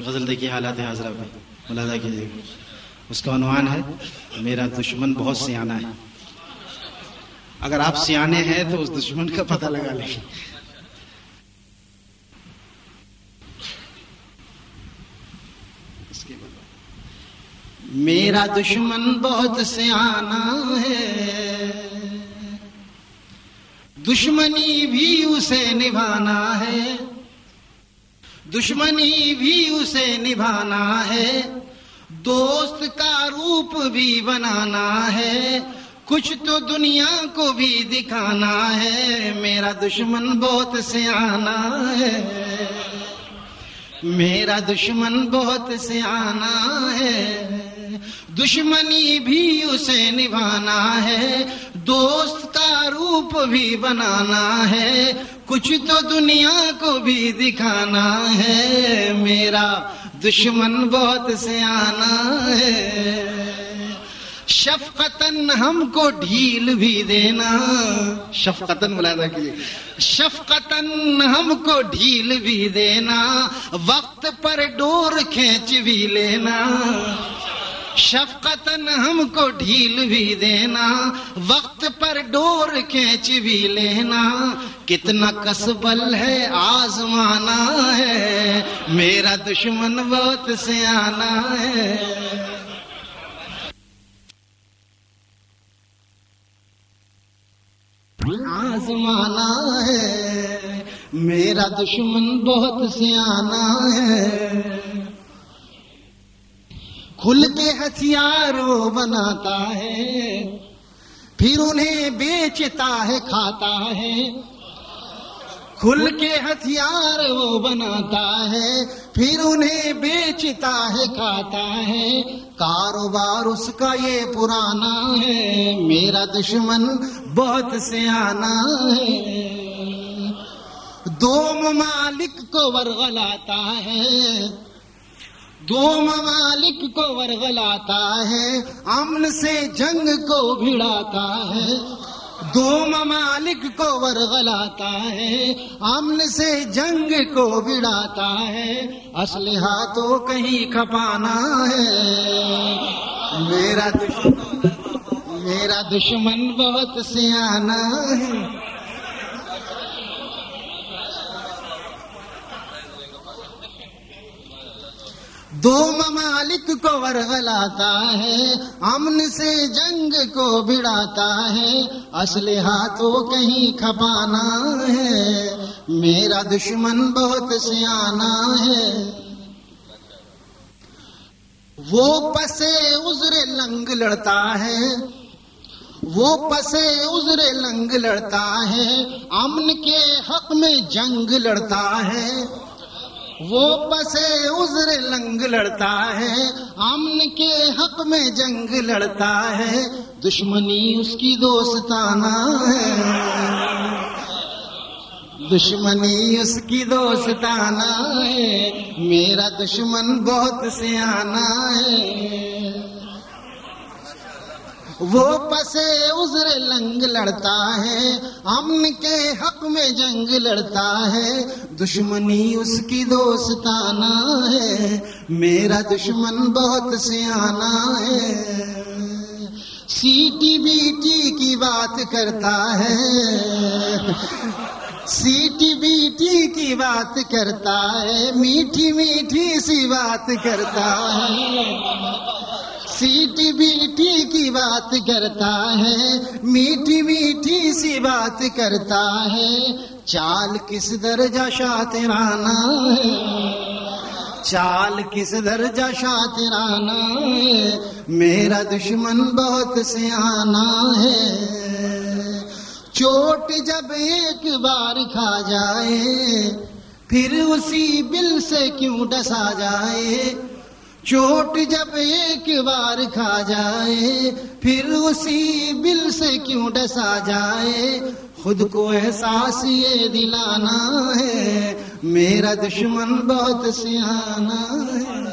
गज़ल देखिए हालात हाजरा पे मुलादा कीजिए। उसका अनुमान है, मेरा दुश्मन बहुत सियाना है। अगर आप सियाने हैं तो उस दुश्मन का पता लगा लें। मेरा दुश्मन बहुत सियाना है। दुश्मनी भी उसे निभाना है। दुश्मनी भी उसे निभाना है, दोस्त का रूप भी बनाना है, कुछ तो दुनिया को भी दिखाना है, मेरा दुश्मन बहुत सियाना है। मेरा दुश्मन बहुत सियाना है। दुश्मनी भी उसे निभाना है दोस्त का रूप भी बनाना है कुछ तो दुनिया को भी दिखाना है मेरा दुश्मन बहुत से आना है। शफकतन हमको ढील भी देना। शफकतन बुलाना कीजिए शफकतन हमको ढील भी देना। वक्त पर डोर खींच भी लेना। शफकतन हमको ढील भी देना, वक्त पर डोर खींच भी लेना। कितना कसबल है आजमाना है, मेरा दुश्मन बहुत सियाना है। आजमाना है, मेरा दुश्मन बहुत सियाना है। खुल के हथियार वो बनाता है, फिर उन्हें बेचता है, खाता है। खुल के हथियार वो बनाता है, फिर उन्हें बेचता है, खाता है। कारोबार उसका ये पुराना है, मेरा दुश्मन बहुत से आना है। दो ममालिक को वरगलाता है दो ममालिक को वरगलाता है, अमन से जंग को भिड़ाता है। दो ममालिक को वरगलाता है, अमन से जंग को भिड़ाता है। असलहा तो कहीं खपाना है। मेरा दुश्मन मेरा दुश्मन बहुत सियाना है। दो ममालिक को वरगलाता है, अमन से जंग को भिड़ाता है, असले हाथों कहीं खपाना है, मेरा दुश्मन बहुत सियाना है। वो पसे उजरे लंग लड़ता है, वो पसे उजरे लंग लड़ता है, अमन के हक में जंग लड़ता है। वो पसे उजर लंग लड़ता है अमन के हक में जंग लड़ता है, दुश्मनी उसकी दोस्ताना है। दुश्मनी उसकी दोस्ताना है, मेरा दुश्मन बहुत सियाना है। वो पसे उजरे लंग लड़ता है, अमन के हक में जंग लड़ता है। दुश्मनी उसकी दोस्ताना है, मेरा दुश्मन बहुत सियाना है। सीटी बीटी की बात करता है, सीटी बीटी की बात करता है, मीठी मीठी सी बात करता है। सीटी बीटी की बात करता है, मीठी मीठी सी बात करता है, चाल किस दर्जा शातिराना है? चाल किस दर्जा शातिराना है? मेरा दुश्मन बहुत सियाना है। चोट जब एक बार खा जाए, फिर उसी बिल से क्यों डसा जाए? चोट जब एक बार खा जाए, फिर उसी बिल से क्यों डसा जाए? खुद को एहसास ये दिलाना है, मेरा दुश्मन बहुत सियाना है।